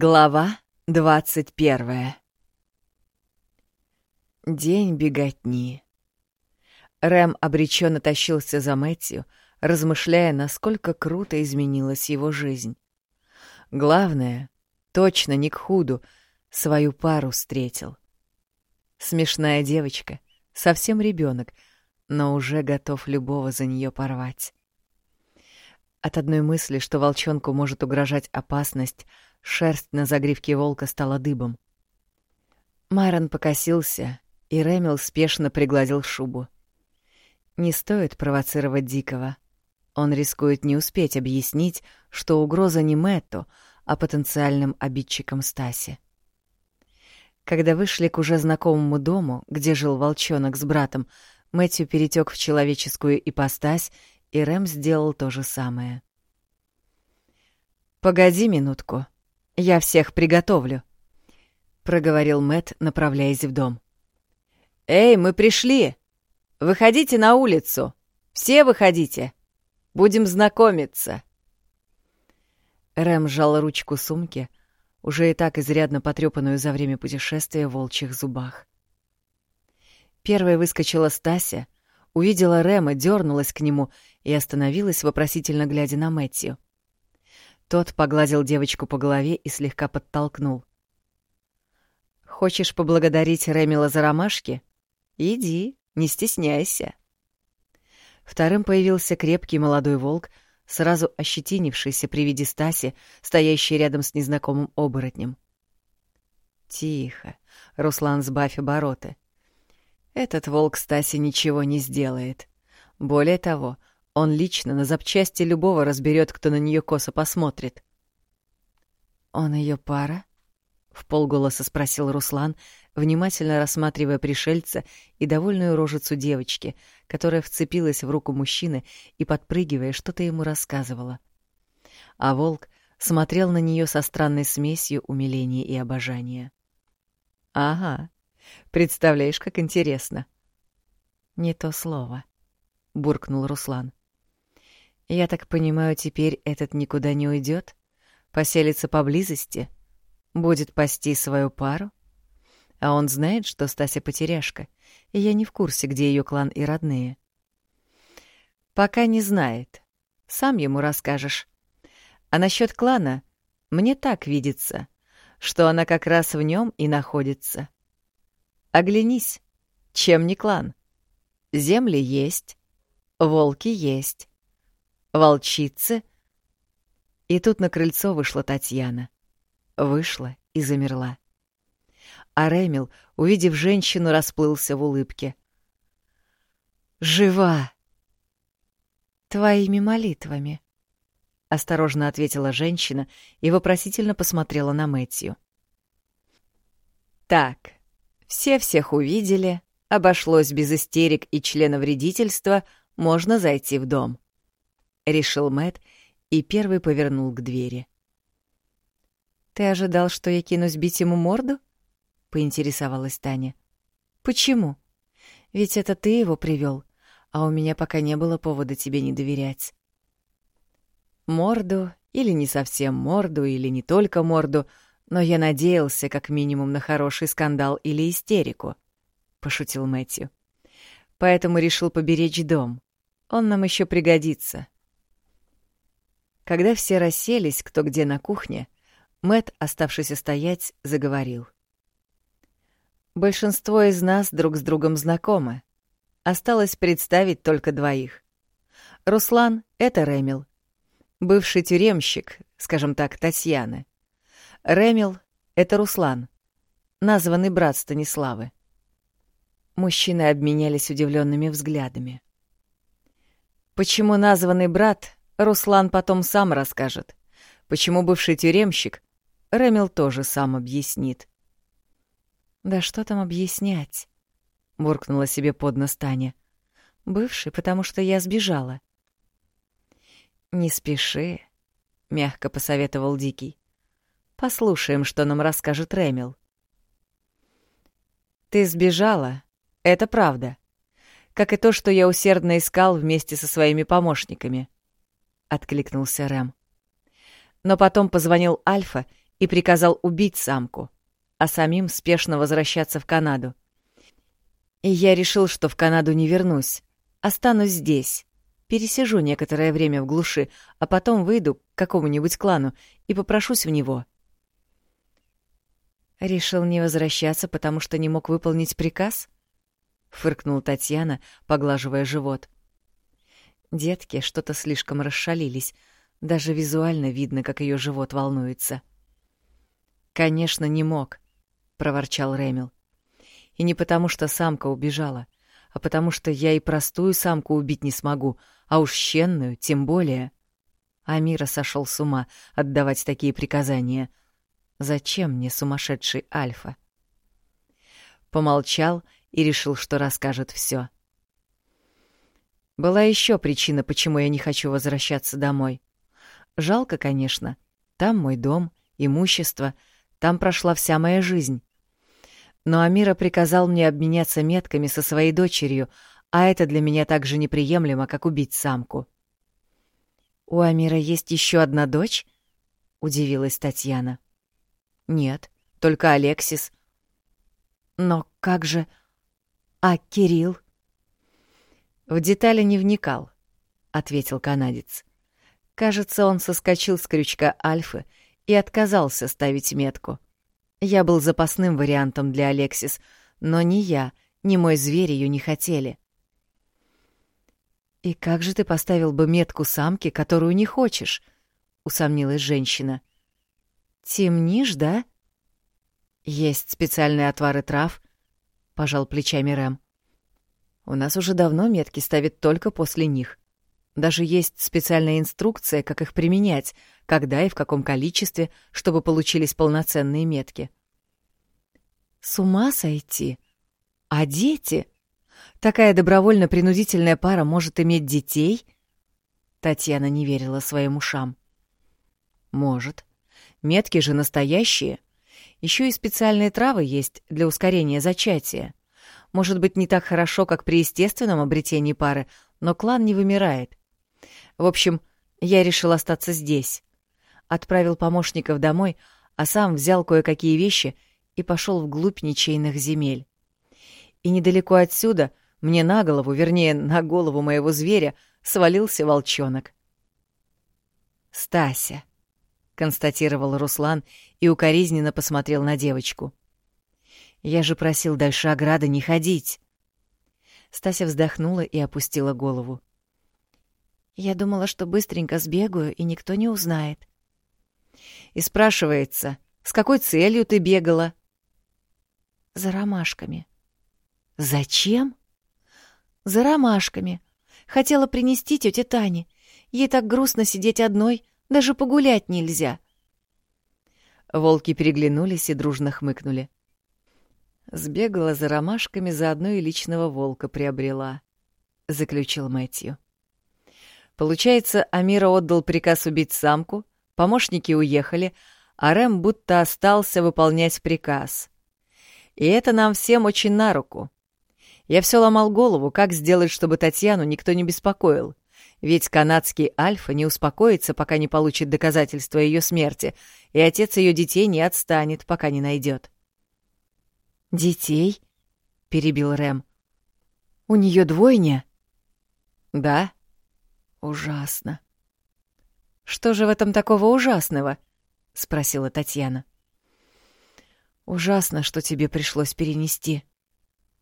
Глава двадцать первая День беготни. Рэм обреченно тащился за Мэтью, размышляя, насколько круто изменилась его жизнь. Главное, точно не к худу, свою пару встретил. Смешная девочка, совсем ребенок, но уже готов любого за нее порвать. От одной мысли, что волчонку может угрожать опасность, шерсть на загривке волка стала дыбом. Майрон покосился, и Рэмил спешно пригладил шубу. Не стоит провоцировать Дикого. Он рискует не успеть объяснить, что угроза не Мэтту, а потенциальным обидчикам Стаси. Когда вышли к уже знакомому дому, где жил волчонок с братом, Мэтью перетек в человеческую ипостась, и Рэм сделал то же самое. «Погоди минутку, я всех приготовлю», — проговорил Мэт, направляясь в дом. «Эй, мы пришли! Выходите на улицу! Все выходите! Будем знакомиться!» Рэм сжал ручку сумки, уже и так изрядно потрепанную за время путешествия в волчьих зубах. Первой выскочила Стася, увидела Рэма, дернулась к нему и остановилась, вопросительно глядя на Мэтью. Тот погладил девочку по голове и слегка подтолкнул. «Хочешь поблагодарить Ремила за ромашки? Иди, не стесняйся». Вторым появился крепкий молодой волк, сразу ощетинившийся при виде Стаси, стоящий рядом с незнакомым оборотнем. «Тихо, Руслан, сбавь обороты. Этот волк Стаси ничего не сделает. Более того, он лично на запчасти любого разберет, кто на нее косо посмотрит. «Он ее пара?» — в полголоса спросил Руслан, внимательно рассматривая пришельца и довольную рожицу девочки, которая вцепилась в руку мужчины и, подпрыгивая, что-то ему рассказывала. А волк смотрел на нее со странной смесью умиления и обожания. «Ага, Представляешь, как интересно. Не то слово, буркнул Руслан. Я так понимаю, теперь этот никуда не уйдет, поселится поблизости, будет пасти свою пару. А он знает, что Стася потеряшка, и я не в курсе, где ее клан и родные. Пока не знает. Сам ему расскажешь. А насчет клана мне так видится, что она как раз в нем и находится. Оглянись, чем не клан? Земли есть, волки есть, волчицы. И тут на крыльцо вышла Татьяна. Вышла и замерла. А Ремил, увидев женщину, расплылся в улыбке. «Жива!» «Твоими молитвами», — осторожно ответила женщина и вопросительно посмотрела на Мэтью. «Так, все всех увидели, обошлось без истерик и членовредительства, можно зайти в дом. Решил Мэт и первый повернул к двери. «Ты ожидал, что я кинусь бить ему морду?» — поинтересовалась Таня. «Почему? Ведь это ты его привел, а у меня пока не было повода тебе не доверять». Морду или не совсем морду, или не только морду — но я надеялся как минимум на хороший скандал или истерику, пошутил Мэтью. Поэтому решил поберечь дом. Он нам еще пригодится. Когда все расселись, кто где на кухне, Мэт, оставшийся стоять, заговорил. Большинство из нас друг с другом знакомы. Осталось представить только двоих. Руслан — это Ремил. Бывший тюремщик, скажем так, Татьяны. Ремил — это Руслан, названный брат Станиславы. Мужчины обменялись удивленными взглядами. Почему названный брат, Руслан потом сам расскажет. Почему бывший тюремщик, Ремил тоже сам объяснит. «Да что там объяснять?» — буркнула себе под нос Таня. «Бывший, потому что я сбежала». «Не спеши», — мягко посоветовал Дикий. Послушаем, что нам расскажет Ремил. Ты сбежала, это правда. Как и то, что я усердно искал вместе со своими помощниками. Откликнулся Рэм. Но потом позвонил Альфа и приказал убить самку, а самим спешно возвращаться в Канаду. И я решил, что в Канаду не вернусь, останусь здесь, пересижу некоторое время в глуши, а потом выйду к какому-нибудь клану и попрошусь в него. Решил не возвращаться, потому что не мог выполнить приказ? Фыркнул Татьяна, поглаживая живот. Детки что-то слишком расшалились, даже визуально видно, как ее живот волнуется. «Конечно, не мог», — проворчал Ремил. «И не потому, что самка убежала, а потому что я и простую самку убить не смогу, а уж щенную тем более». Амира сошел с ума отдавать такие приказания. «Зачем мне сумасшедший Альфа?» Помолчал и решил, что расскажет все. Была еще причина, почему я не хочу возвращаться домой. Жалко, конечно. Там мой дом, имущество, там прошла вся моя жизнь. Но Амира приказал мне обменяться метками со своей дочерью, а это для меня так же неприемлемо, как убить самку. «У Амира есть еще одна дочь?» — удивилась Татьяна. «Нет, только Алексис». «Но как же... А Кирилл?» «В детали не вникал», — ответил канадец. Кажется, он соскочил с крючка Альфы и отказался ставить метку. Я был запасным вариантом для Алексис, но ни я, ни мой зверь ее не хотели. «И как же ты поставил бы метку самки, которую не хочешь?» — усомнилась женщина. «Темнишь, да?» «Есть специальные отвары трав», — пожал плечами Рэм. «У нас уже давно метки ставят только после них. Даже есть специальная инструкция, как их применять, когда и в каком количестве, чтобы получились полноценные метки. С ума сойти? А дети? Такая добровольно-принудительная пара может иметь детей? Татьяна не верила своим ушам. Может. Метки же настоящие. Еще и специальные травы есть для ускорения зачатия. Может быть, не так хорошо, как при естественном обретении пары, но клан не вымирает. В общем, я решил остаться здесь. Отправил помощников домой, а сам взял кое-какие вещи и пошел вглубь ничейных земель. И недалеко отсюда мне на голову, вернее, на голову моего зверя, свалился волчонок. «Стася», — констатировал Руслан и укоризненно посмотрел на девочку. «Я же просил дальше ограды не ходить». Стася вздохнула и опустила голову. Я думала, что быстренько сбегаю, и никто не узнает. И спрашивается, с какой целью ты бегала? За ромашками. Зачем? За ромашками. Хотела принести тете Тане. Ей так грустно сидеть одной, даже погулять нельзя. Волки переглянулись и дружно хмыкнули. Сбегала за ромашками, заодно и личного волка приобрела, — заключил Мэтью. Получается, Амира отдал приказ убить самку, помощники уехали, а Рэм будто остался выполнять приказ. И это нам всем очень на руку. Я все ломал голову, как сделать, чтобы Татьяну никто не беспокоил. Ведь канадский Альфа не успокоится, пока не получит доказательства ее смерти, и отец ее детей не отстанет, пока не найдет. «Детей?» — перебил Рэм. «У нее двойня?» «Да», Ужасно. Что же в этом такого ужасного? спросила Татьяна. Ужасно, что тебе пришлось перенести.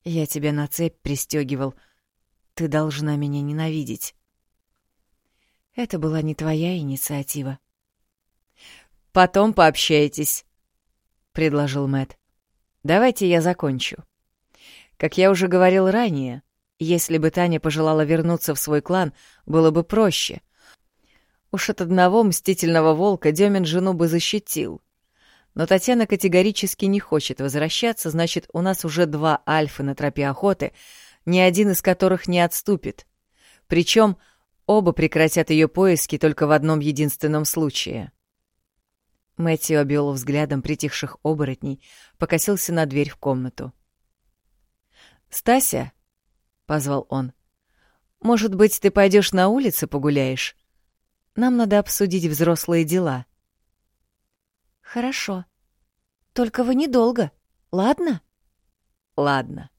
Я тебя на цепь пристегивал. Ты должна меня ненавидеть. Это была не твоя инициатива. Потом пообщайтесь, предложил Мэт. Давайте я закончу. Как я уже говорил ранее, если бы Таня пожелала вернуться в свой клан, было бы проще. Уж от одного мстительного волка Демин жену бы защитил. Но Татьяна категорически не хочет возвращаться, значит, у нас уже два альфы на тропе охоты, ни один из которых не отступит. Причем оба прекратят ее поиски только в одном единственном случае. Мэтью обвел взглядом притихших оборотней, покосился на дверь в комнату. «Стася, — позвал он. «Может быть, ты пойдешь на улицу погуляешь? Нам надо обсудить взрослые дела». Хорошо. Только вы недолго, ладно? Ладно.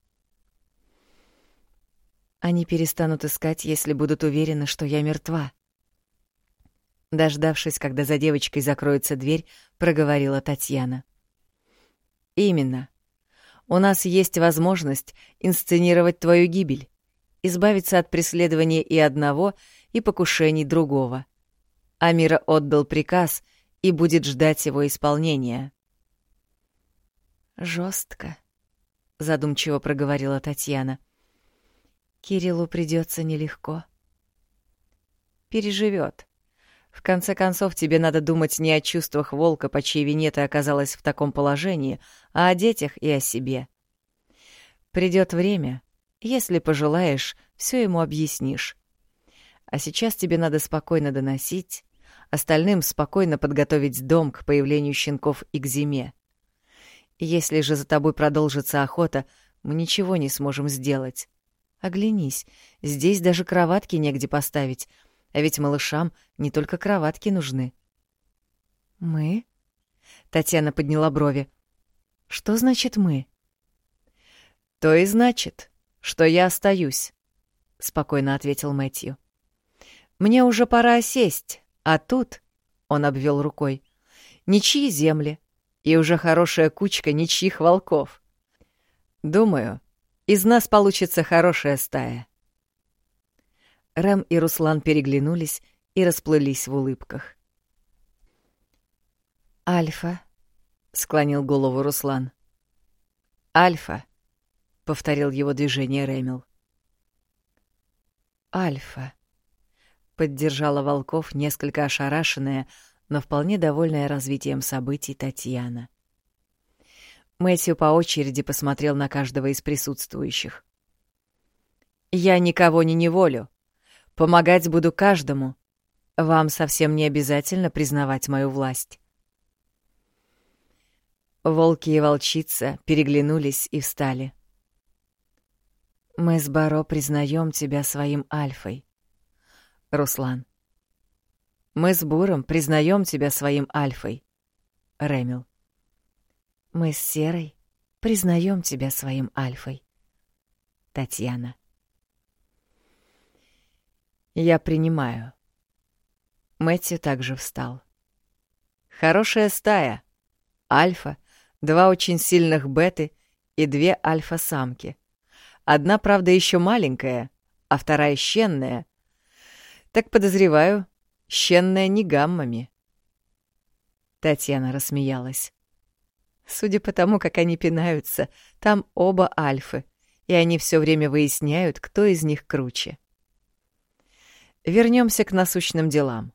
Они перестанут искать, если будут уверены, что я мертва. Дождавшись, когда за девочкой закроется дверь, проговорила Татьяна. Именно. У нас есть возможность инсценировать твою гибель, избавиться от преследования и одного, и покушений другого. Амира отдал приказ и будет ждать его исполнения. Жестко, задумчиво проговорила Татьяна. Кириллу придется нелегко. Переживет. В конце концов, тебе надо думать не о чувствах волка, по чьей вине ты оказалась в таком положении, а о детях и о себе. Придет время, если пожелаешь, все ему объяснишь. А сейчас тебе надо спокойно доносить, остальным спокойно подготовить дом к появлению щенков и к зиме. Если же за тобой продолжится охота, мы ничего не сможем сделать. Оглянись, здесь даже кроватки негде поставить — а ведь малышам не только кроватки нужны. «Мы?» — Татьяна подняла брови. «Что значит «мы»?» «То и значит, что я остаюсь», — спокойно ответил Мэтью. «Мне уже пора сесть, а тут...» — он обвел рукой. «Ничьи земли, и уже хорошая кучка ничьих волков. Думаю, из нас получится хорошая стая». Рэм и Руслан переглянулись и расплылись в улыбках. «Альфа», — склонил голову Руслан. «Альфа», — повторил его движение Рэмил. «Альфа», — поддержала волков несколько ошарашенная, но вполне довольная развитием событий Татьяна. Мэтью по очереди посмотрел на каждого из присутствующих. «Я никого не неволю», Помогать буду каждому. Вам совсем не обязательно признавать мою власть. Волки и волчица переглянулись и встали. Мы с Баро признаем тебя своим альфой. Руслан. Мы с Буром признаем тебя своим альфой. Ремил. Мы с Серой признаем тебя своим альфой. Татьяна. Я принимаю. Мэтью также встал. Хорошая стая. Альфа, два очень сильных беты и две альфа-самки. Одна, правда, еще маленькая, а вторая щенная. Так подозреваю, щенная не гаммами. Татьяна рассмеялась. Судя по тому, как они пинаются, там оба альфы, и они все время выясняют, кто из них круче. Вернемся к насущным делам.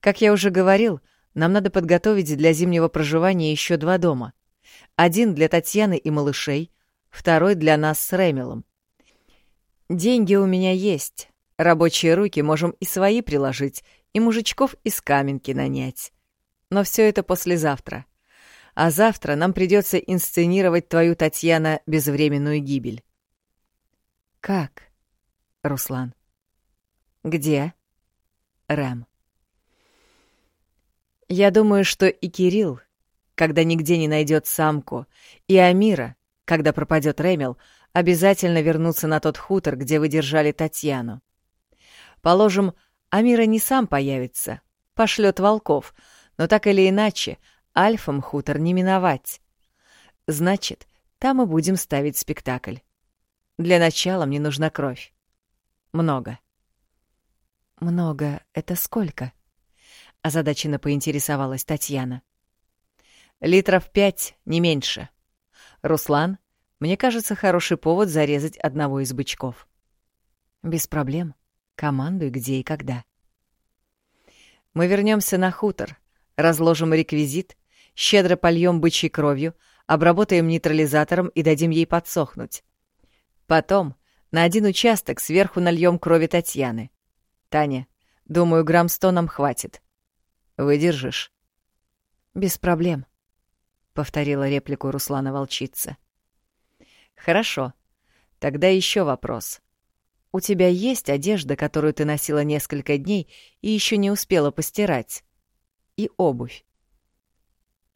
Как я уже говорил, нам надо подготовить для зимнего проживания еще два дома. Один для Татьяны и малышей, второй для нас с Ремелом. Деньги у меня есть. Рабочие руки можем и свои приложить, и мужичков из каменки нанять. Но все это послезавтра. А завтра нам придется инсценировать твою, Татьяна, безвременную гибель. Как, Руслан? «Где?» «Рэм». «Я думаю, что и Кирилл, когда нигде не найдет самку, и Амира, когда пропадет Ремел, обязательно вернутся на тот хутор, где вы держали Татьяну. Положим, Амира не сам появится, пошлет волков, но так или иначе, альфам хутор не миновать. Значит, там и будем ставить спектакль. Для начала мне нужна кровь. Много. «Много — это сколько?» — озадаченно поинтересовалась Татьяна. «Литров пять, не меньше. Руслан, мне кажется, хороший повод зарезать одного из бычков». «Без проблем. Командуй где и когда». «Мы вернемся на хутор, разложим реквизит, щедро польем бычьей кровью, обработаем нейтрализатором и дадим ей подсохнуть. Потом на один участок сверху нальем крови Татьяны. Таня, думаю, грамм сто нам хватит. Выдержишь?» «Без проблем», — повторила реплику Руслана Волчица. «Хорошо. Тогда еще вопрос. У тебя есть одежда, которую ты носила несколько дней и еще не успела постирать? И обувь?»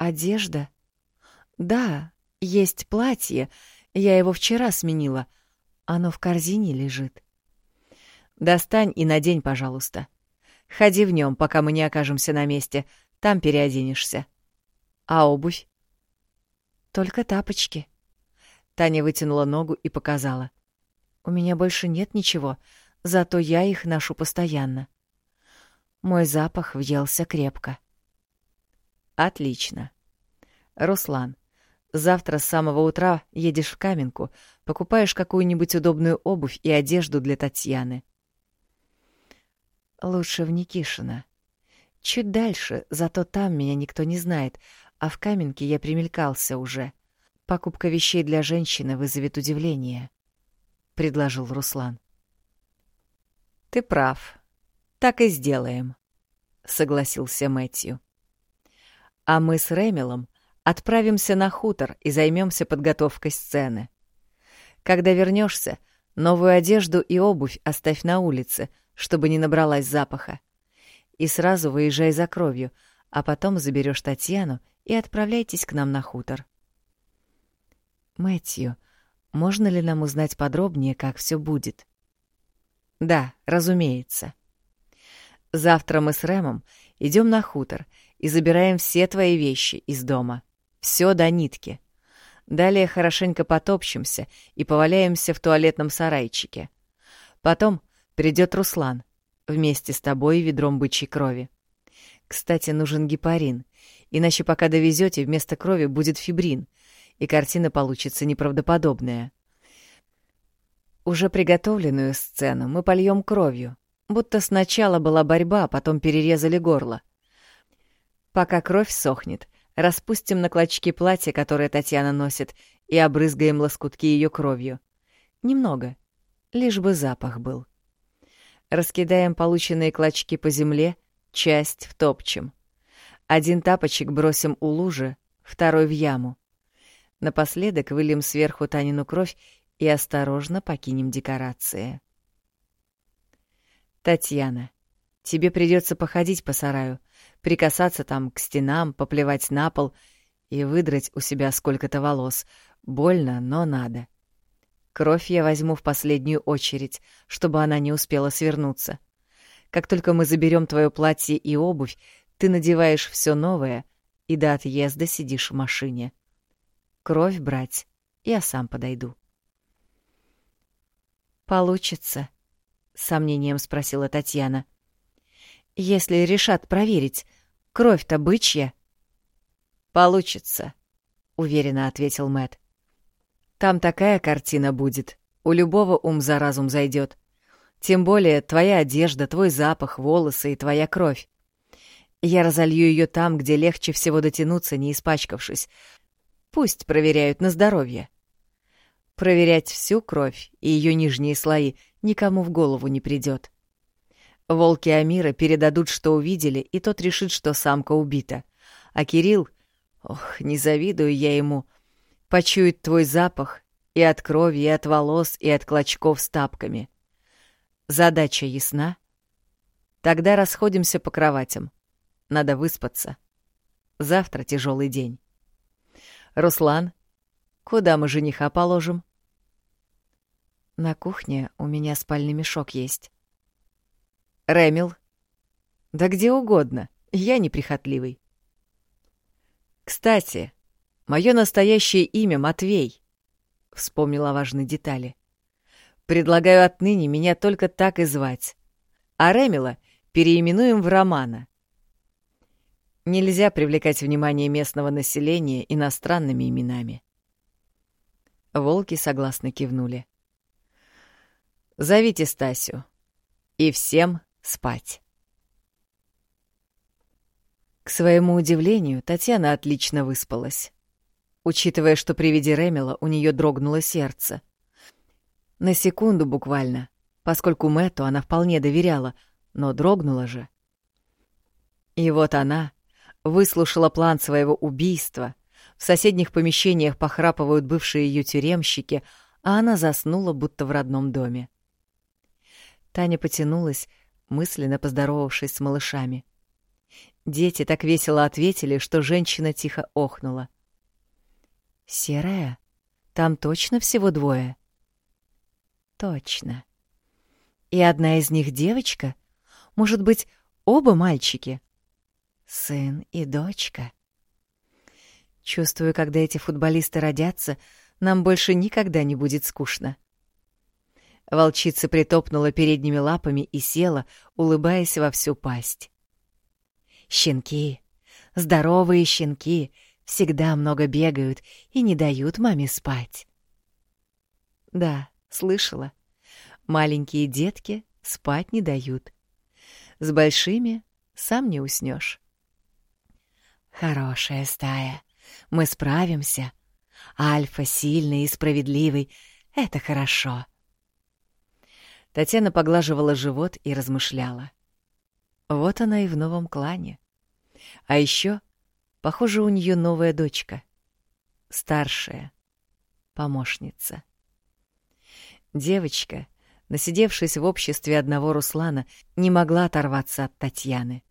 одежда? Да, есть платье. Я его вчера сменила. Оно в корзине лежит. Достань и надень, пожалуйста. Ходи в нем, пока мы не окажемся на месте. Там переоденешься. А обувь? Только тапочки. Таня вытянула ногу и показала. У меня больше нет ничего, зато я их ношу постоянно. Мой запах въелся крепко. Отлично. Руслан, завтра с самого утра едешь в Каменку, покупаешь какую-нибудь удобную обувь и одежду для Татьяны. Лучше в Никишино. Чуть дальше, зато там меня никто не знает, а в Каменке я примелькался уже. Покупка вещей для женщины вызовет удивление, — предложил Руслан. Ты прав. Так и сделаем, — согласился Мэтью. А мы с Рэмилом отправимся на хутор и займемся подготовкой сцены. Когда вернешься, новую одежду и обувь оставь на улице, чтобы не набралась запаха. И сразу выезжай за кровью, а потом заберешь Татьяну и отправляйтесь к нам на хутор. Мэтью, можно ли нам узнать подробнее, как все будет? Да, разумеется. Завтра мы с Рэмом идем на хутор и забираем все твои вещи из дома. Все до нитки. Далее хорошенько потопчемся и поваляемся в туалетном сарайчике. Потом придет Руслан вместе с тобой ведром бычьей крови. Кстати, нужен гепарин, иначе пока довезете, вместо крови будет фибрин, и картина получится неправдоподобная. Уже приготовленную сцену мы польем кровью, будто сначала была борьба, а потом перерезали горло. Пока кровь сохнет, распустим на клочки платья, которое Татьяна носит, и обрызгаем лоскутки ее кровью. Немного, лишь бы запах был. Раскидаем полученные клочки по земле, часть втопчем. Один тапочек бросим у лужи, второй в яму. Напоследок выльем сверху Танину кровь и осторожно покинем декорации. Татьяна, тебе придется походить по сараю, прикасаться там к стенам, поплевать на пол и выдрать у себя сколько-то волос. Больно, но надо. Кровь я возьму в последнюю очередь, чтобы она не успела свернуться. Как только мы заберем твое платье и обувь, ты надеваешь все новое и до отъезда сидишь в машине. Кровь брать я сам подойду. «Получится?» — с сомнением спросила Татьяна. Если решат проверить, кровь-то бычья. Получится, уверенно ответил Мэт. Там такая картина будет, у любого ум за разум зайдет. Тем более твоя одежда, твой запах, волосы и твоя кровь. Я разолью ее там, где легче всего дотянуться, не испачкавшись. Пусть проверяют на здоровье. Проверять всю кровь и ее нижние слои никому в голову не придет. Волки Амира передадут, что увидели, и тот решит, что самка убита. А Кирилл, ох, не завидую я ему, почует твой запах и от крови, и от волос, и от клочков с тапками. Задача ясна? Тогда расходимся по кроватям. Надо выспаться. Завтра тяжелый день. Руслан, куда мы жениха положим? На кухне у меня спальный мешок есть. Рэмил. Да где угодно. Я неприхотливый. Кстати, мое настоящее имя Матвей. Вспомнила важные детали. Предлагаю отныне меня только так и звать. А Рэмила переименуем в Романа. Нельзя привлекать внимание местного населения иностранными именами. Волки согласно кивнули. «Зовите Стасю. И всем спать. К своему удивлению, Татьяна отлично выспалась. Учитывая, что при виде Ремела у нее дрогнуло сердце. На секунду буквально, поскольку Мэтту она вполне доверяла, но дрогнула же. И вот она выслушала план своего убийства, в соседних помещениях похрапывают бывшие ее тюремщики, а она заснула, будто в родном доме. Таня потянулась, мысленно поздоровавшись с малышами. Дети так весело ответили, что женщина тихо охнула. «Серая? Там точно всего двое?» «Точно. И одна из них девочка? Может быть, оба мальчики?» «Сын и дочка». Чувствую, когда эти футболисты родятся, нам больше никогда не будет скучно. Волчица притопнула передними лапами и села, улыбаясь во всю пасть. Щенки, здоровые щенки, всегда много бегают и не дают маме спать. Да, слышала. Маленькие детки спать не дают. С большими сам не уснешь. Хорошая стая. Мы справимся. Альфа сильный и справедливый. Это хорошо. Татьяна поглаживала живот и размышляла. Вот она и в новом клане. А еще, похоже, у нее новая дочка. Старшая. Помощница. Девочка, насидевшись в обществе одного Руслана, не могла оторваться от Татьяны.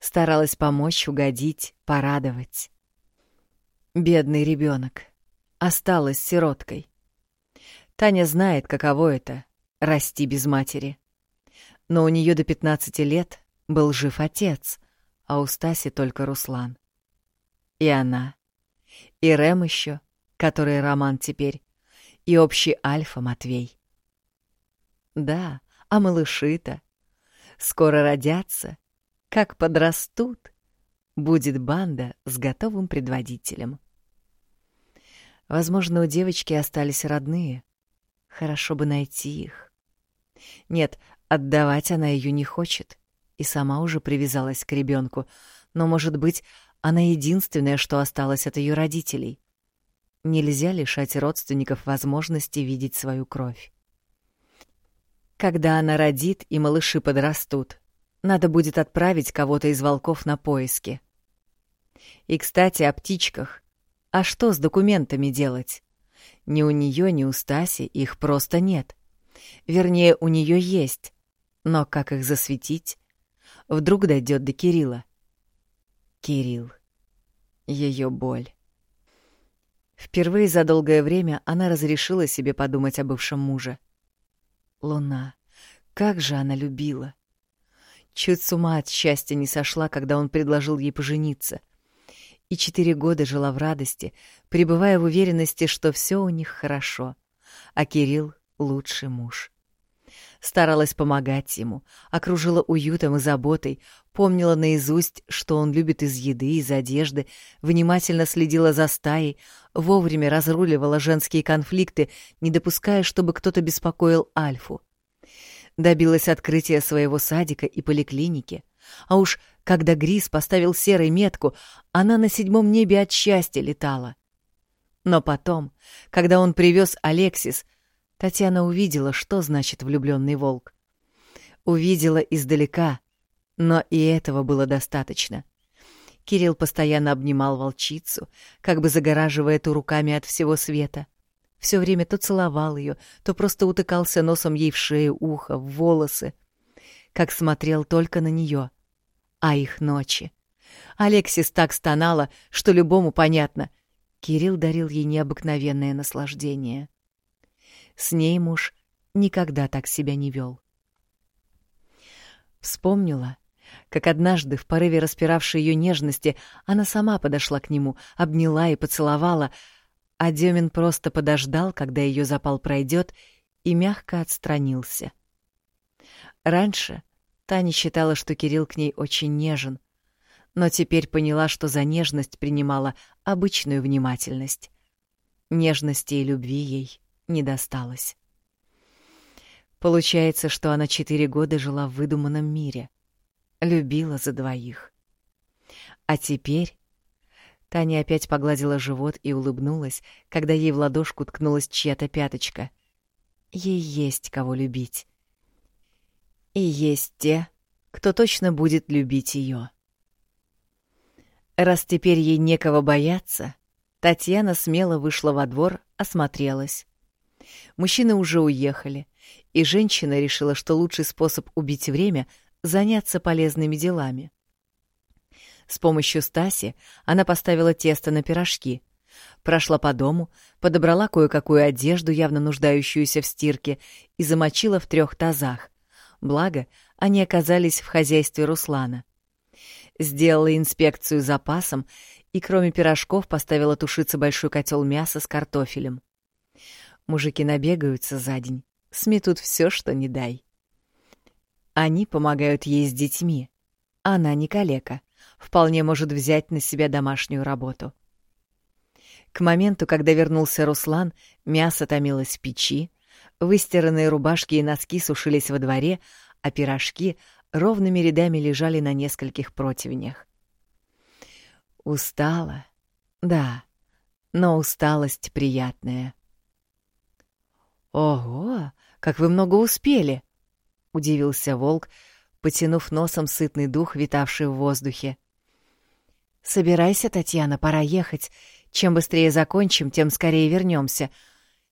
Старалась помочь, угодить, порадовать. Бедный ребенок. Осталась сироткой. Таня знает, каково это — расти без матери. Но у нее до 15 лет был жив отец, а у Стаси только Руслан. И она, и Рэм еще, который Роман теперь, и общий Альфа Матвей. Да, а малыши-то скоро родятся, как подрастут, будет банда с готовым предводителем. Возможно, у девочки остались родные. Хорошо бы найти их. Нет, отдавать она ее не хочет. И сама уже привязалась к ребенку. Но, может быть, она единственная, что осталось от ее родителей. Нельзя лишать родственников возможности видеть свою кровь. Когда она родит и малыши подрастут, надо будет отправить кого-то из волков на поиски. И, кстати, о птичках. А что с документами делать? Ни у нее, ни у Стаси их просто нет. Вернее, у нее есть. Но как их засветить? Вдруг дойдет до Кирилла. Кирилл. Ее боль. Впервые за долгое время она разрешила себе подумать о бывшем муже. Луна. Как же она любила. Чуть с ума от счастья не сошла, когда он предложил ей пожениться и четыре года жила в радости, пребывая в уверенности, что все у них хорошо, а Кирилл — лучший муж. Старалась помогать ему, окружила уютом и заботой, помнила наизусть, что он любит из еды, из одежды, внимательно следила за стаей, вовремя разруливала женские конфликты, не допуская, чтобы кто-то беспокоил Альфу. Добилась открытия своего садика и поликлиники, а уж когда Грис поставил серой метку, она на седьмом небе от счастья летала. Но потом, когда он привез Алексис, Татьяна увидела, что значит влюбленный волк. Увидела издалека, но и этого было достаточно. Кирилл постоянно обнимал волчицу, как бы загораживая ту руками от всего света. Все время то целовал ее, то просто утыкался носом ей в шею, ухо, в волосы. Как смотрел только на нее а их ночи. Алексис так стонала, что любому понятно. Кирилл дарил ей необыкновенное наслаждение. С ней муж никогда так себя не вел. Вспомнила, как однажды в порыве распиравшей ее нежности она сама подошла к нему, обняла и поцеловала, а Демин просто подождал, когда ее запал пройдет, и мягко отстранился. Раньше Таня считала, что Кирилл к ней очень нежен, но теперь поняла, что за нежность принимала обычную внимательность. Нежности и любви ей не досталось. Получается, что она четыре года жила в выдуманном мире, любила за двоих. А теперь... Таня опять погладила живот и улыбнулась, когда ей в ладошку ткнулась чья-то пяточка. Ей есть кого любить. И есть те, кто точно будет любить ее. Раз теперь ей некого бояться, Татьяна смело вышла во двор, осмотрелась. Мужчины уже уехали, и женщина решила, что лучший способ убить время — заняться полезными делами. С помощью Стаси она поставила тесто на пирожки, прошла по дому, подобрала кое-какую одежду, явно нуждающуюся в стирке, и замочила в трех тазах. Благо, они оказались в хозяйстве Руслана. Сделала инспекцию запасом и, кроме пирожков, поставила тушиться большой котел мяса с картофелем. Мужики набегаются за день, сметут все, что не дай. Они помогают ей с детьми. Она не калека, вполне может взять на себя домашнюю работу. К моменту, когда вернулся Руслан, мясо томилось в печи, выстиранные рубашки и носки сушились во дворе, а пирожки ровными рядами лежали на нескольких противнях. Устала. Да, но усталость приятная. «Ого, как вы много успели!» — удивился волк, потянув носом сытный дух, витавший в воздухе. «Собирайся, Татьяна, пора ехать. Чем быстрее закончим, тем скорее вернемся.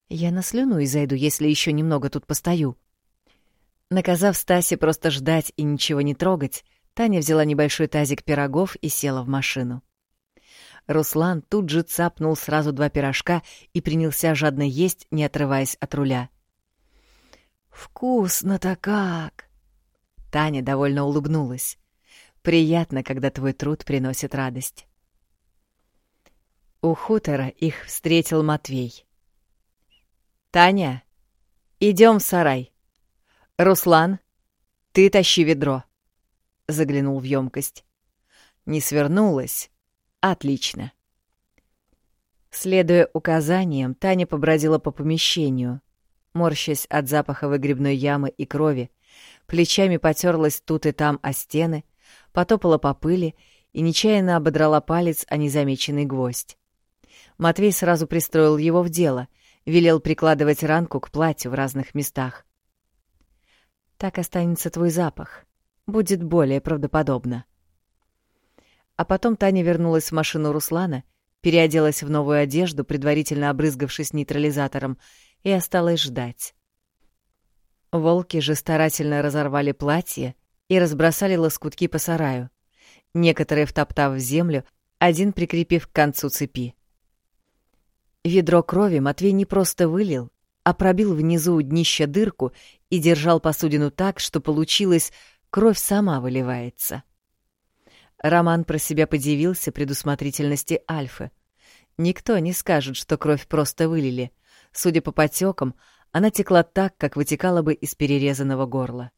Я на слюну и зайду, если еще немного тут постою». Наказав Стасе просто ждать и ничего не трогать, Таня взяла небольшой тазик пирогов и села в машину. Руслан тут же цапнул сразу два пирожка и принялся жадно есть, не отрываясь от руля. «Вкусно-то как!» Таня довольно улыбнулась. «Приятно, когда твой труд приносит радость». У хутора их встретил Матвей. «Таня, идем в сарай. Руслан, ты тащи ведро», — заглянул в емкость. «Не свернулась? Отлично». Следуя указаниям, Таня побродила по помещению, морщась от запаха выгребной ямы и крови, плечами потерлась тут и там о стены, потопала по пыли и нечаянно ободрала палец о незамеченный гвоздь. Матвей сразу пристроил его в дело, велел прикладывать ранку к платью в разных местах. «Так останется твой запах. Будет более правдоподобно». А потом Таня вернулась в машину Руслана, переоделась в новую одежду, предварительно обрызгавшись нейтрализатором, и осталась ждать. Волки же старательно разорвали платье и разбросали лоскутки по сараю, некоторые втоптав в землю, один прикрепив к концу цепи. Ведро крови Матвей не просто вылил, а пробил внизу у днища дырку и держал посудину так, что получилось, кровь сама выливается. Роман про себя подивился предусмотрительности Альфы. Никто не скажет, что кровь просто вылили. Судя по потекам, она текла так, как вытекала бы из перерезанного горла.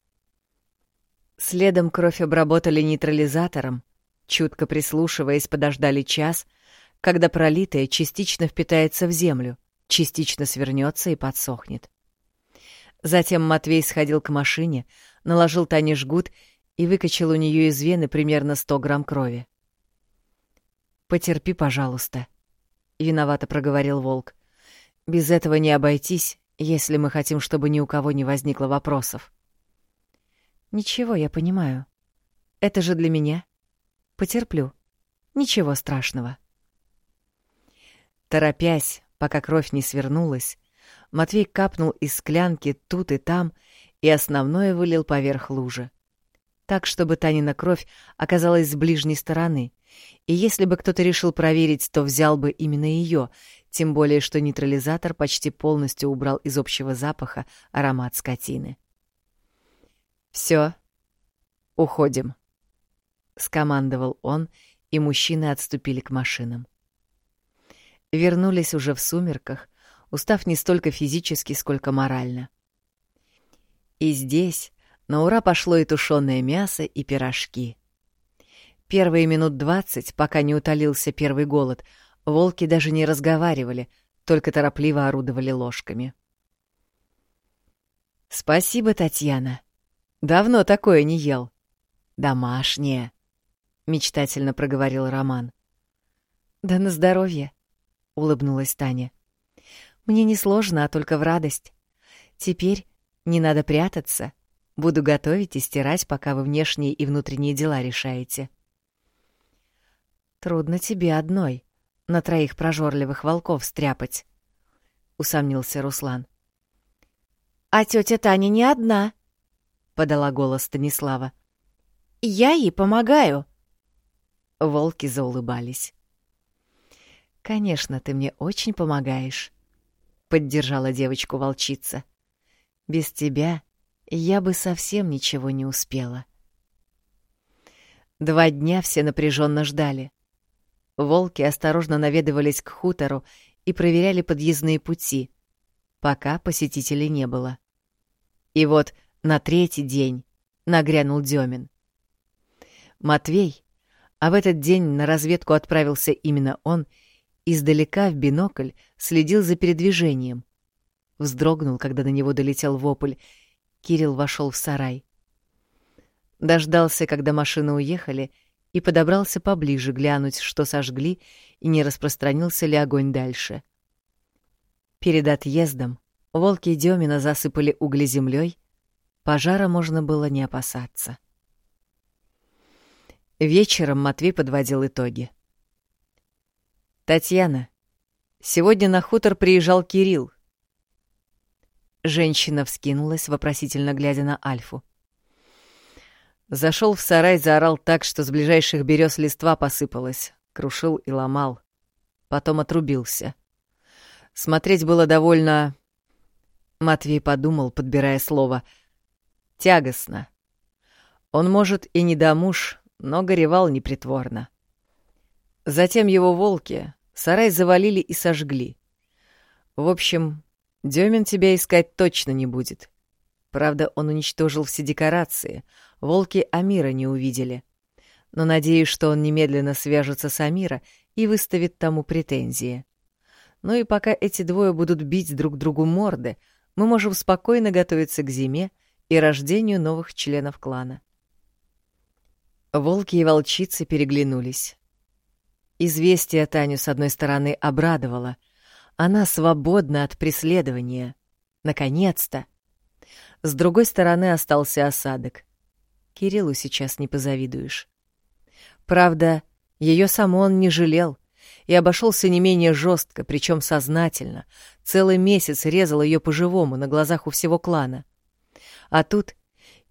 Следом кровь обработали нейтрализатором, чутко прислушиваясь, подождали час — когда пролитое частично впитается в землю, частично свернется и подсохнет. Затем Матвей сходил к машине, наложил Тане жгут и выкачал у нее из вены примерно 100 грамм крови. «Потерпи, пожалуйста», — виновато проговорил волк. «Без этого не обойтись, если мы хотим, чтобы ни у кого не возникло вопросов». «Ничего, я понимаю. Это же для меня. Потерплю. Ничего страшного». Торопясь, пока кровь не свернулась, Матвей капнул из склянки тут и там и основное вылил поверх лужи. Так, чтобы Танина кровь оказалась с ближней стороны, и если бы кто-то решил проверить, то взял бы именно ее, тем более что нейтрализатор почти полностью убрал из общего запаха аромат скотины. «Все, уходим», — скомандовал он, и мужчины отступили к машинам вернулись уже в сумерках, устав не столько физически, сколько морально. И здесь на ура пошло и тушеное мясо, и пирожки. Первые минут двадцать, пока не утолился первый голод, волки даже не разговаривали, только торопливо орудовали ложками. «Спасибо, Татьяна. Давно такое не ел. Домашнее», — мечтательно проговорил Роман. «Да на здоровье», улыбнулась Таня. Мне не сложно, а только в радость. Теперь не надо прятаться. Буду готовить и стирать, пока вы внешние и внутренние дела решаете. Трудно тебе одной на троих прожорливых волков стряпать, усомнился Руслан. А тетя Таня не одна, подала голос Станислава. Я ей помогаю. Волки заулыбались. «Конечно, ты мне очень помогаешь», — поддержала девочку волчица. «Без тебя я бы совсем ничего не успела». Два дня все напряженно ждали. Волки осторожно наведывались к хутору и проверяли подъездные пути, пока посетителей не было. И вот на третий день нагрянул Демин. Матвей, а в этот день на разведку отправился именно он, издалека в бинокль следил за передвижением. Вздрогнул, когда до него долетел вопль. Кирилл вошел в сарай. Дождался, когда машины уехали, и подобрался поближе глянуть, что сожгли, и не распространился ли огонь дальше. Перед отъездом волки Демина засыпали угли землей, пожара можно было не опасаться. Вечером Матвей подводил итоги. «Татьяна, сегодня на хутор приезжал Кирилл». Женщина вскинулась, вопросительно глядя на Альфу. Зашел в сарай, заорал так, что с ближайших берез листва посыпалось, крушил и ломал. Потом отрубился. Смотреть было довольно... Матвей подумал, подбирая слово. Тягостно. Он, может, и не до муж, но горевал непритворно. Затем его волки сарай завалили и сожгли. В общем, Демин тебя искать точно не будет. Правда, он уничтожил все декорации, волки Амира не увидели. Но надеюсь, что он немедленно свяжется с Амира и выставит тому претензии. Ну и пока эти двое будут бить друг другу морды, мы можем спокойно готовиться к зиме и рождению новых членов клана. Волки и волчицы переглянулись. Известие Таню, с одной стороны, обрадовало. Она свободна от преследования. Наконец-то! С другой стороны остался осадок. Кириллу сейчас не позавидуешь. Правда, ее само он не жалел и обошелся не менее жестко, причем сознательно. Целый месяц резал ее по-живому на глазах у всего клана. А тут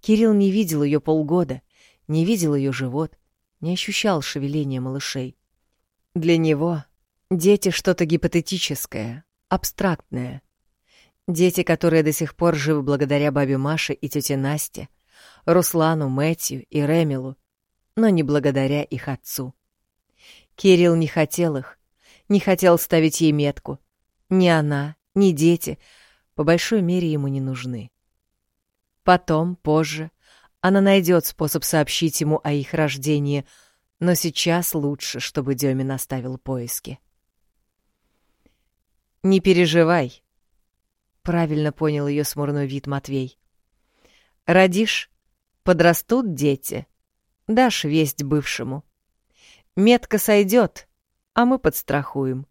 Кирилл не видел ее полгода, не видел ее живот, не ощущал шевеления малышей. Для него дети что-то гипотетическое, абстрактное. Дети, которые до сих пор живы благодаря бабе Маше и тете Насте, Руслану, Мэтью и Ремилу, но не благодаря их отцу. Кирилл не хотел их, не хотел ставить ей метку. Ни она, ни дети по большой мере ему не нужны. Потом, позже, она найдет способ сообщить ему о их рождении, но сейчас лучше, чтобы Демин оставил поиски. «Не переживай», — правильно понял ее смурной вид Матвей. «Родишь, подрастут дети, дашь весть бывшему. Метка сойдет, а мы подстрахуем.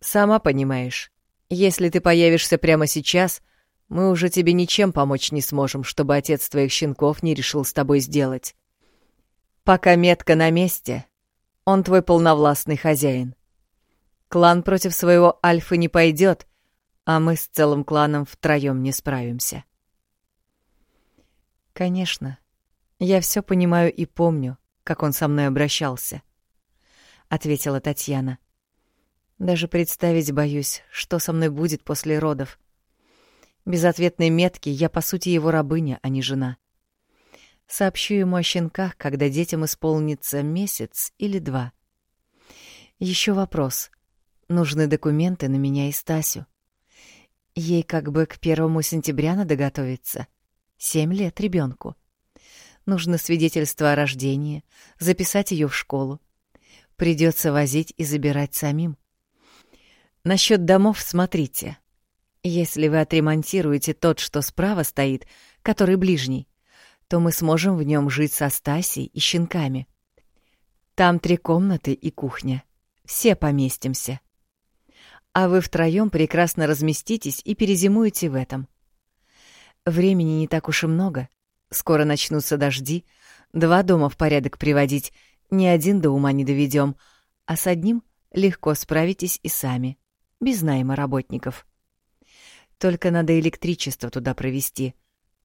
Сама понимаешь, если ты появишься прямо сейчас — мы уже тебе ничем помочь не сможем, чтобы отец твоих щенков не решил с тобой сделать. Пока метка на месте, он твой полновластный хозяин. Клан против своего Альфы не пойдет, а мы с целым кланом втроем не справимся. Конечно, я все понимаю и помню, как он со мной обращался, — ответила Татьяна. Даже представить боюсь, что со мной будет после родов. Безответной метки я, по сути, его рабыня, а не жена. Сообщу ему о щенках, когда детям исполнится месяц или два. Еще вопрос. Нужны документы на меня и Стасю. Ей как бы к первому сентября надо готовиться. Семь лет ребенку. Нужно свидетельство о рождении, записать ее в школу. Придется возить и забирать самим. Насчет домов смотрите. Если вы отремонтируете тот, что справа стоит, который ближний, то мы сможем в нем жить со Стасей и щенками. Там три комнаты и кухня. Все поместимся. А вы втроем прекрасно разместитесь и перезимуете в этом. Времени не так уж и много. Скоро начнутся дожди. Два дома в порядок приводить. Ни один до ума не доведем, а с одним легко справитесь и сами, без найма работников. Только надо электричество туда провести.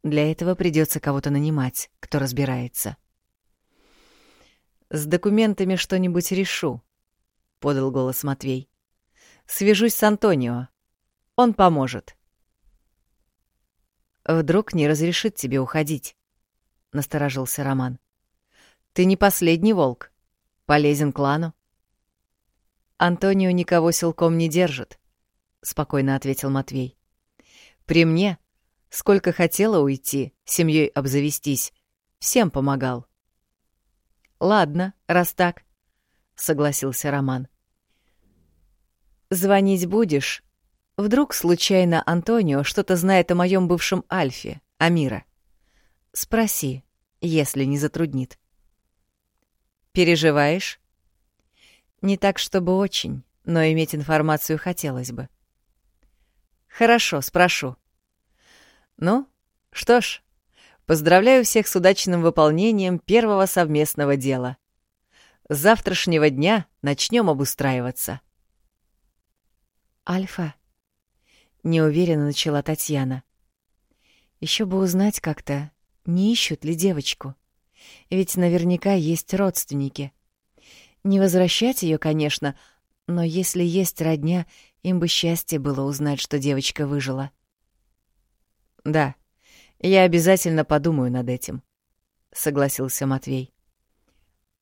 Для этого придется кого-то нанимать, кто разбирается. «С документами что-нибудь решу», — подал голос Матвей. «Свяжусь с Антонио. Он поможет». «Вдруг не разрешит тебе уходить?» — насторожился Роман. «Ты не последний волк. Полезен клану». «Антонио никого силком не держит», — спокойно ответил Матвей. «При мне, сколько хотела уйти, семьей обзавестись, всем помогал». «Ладно, раз так», — согласился Роман. «Звонить будешь? Вдруг случайно Антонио что-то знает о моем бывшем Альфе, Амира? Спроси, если не затруднит». «Переживаешь?» «Не так, чтобы очень, но иметь информацию хотелось бы». «Хорошо, спрошу». «Ну, что ж, Поздравляю всех с удачным выполнением первого совместного дела. С завтрашнего дня начнем обустраиваться. Альфа. Неуверенно начала Татьяна. Еще бы узнать как-то, не ищут ли девочку. Ведь наверняка есть родственники. Не возвращать ее, конечно, но если есть родня, им бы счастье было узнать, что девочка выжила. Да, я обязательно подумаю над этим, согласился Матвей.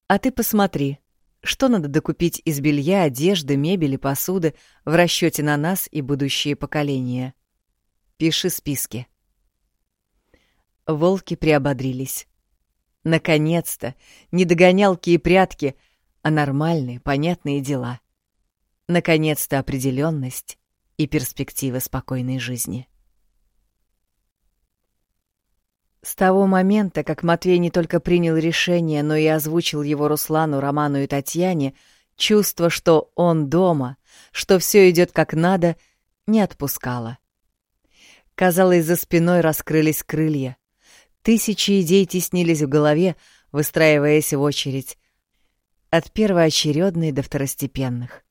А ты посмотри, что надо докупить из белья, одежды, мебели, посуды в расчете на нас и будущие поколения. Пиши списки. Волки приободрились. Наконец-то, не догонялки и прятки, а нормальные, понятные дела. Наконец-то определенность и перспективы спокойной жизни. С того момента, как Матвей не только принял решение, но и озвучил его Руслану, Роману и Татьяне, чувство, что он дома, что все идет как надо, не отпускало. Казалось, за спиной раскрылись крылья. Тысячи идей теснились в голове, выстраиваясь в очередь, от первоочередной до второстепенных.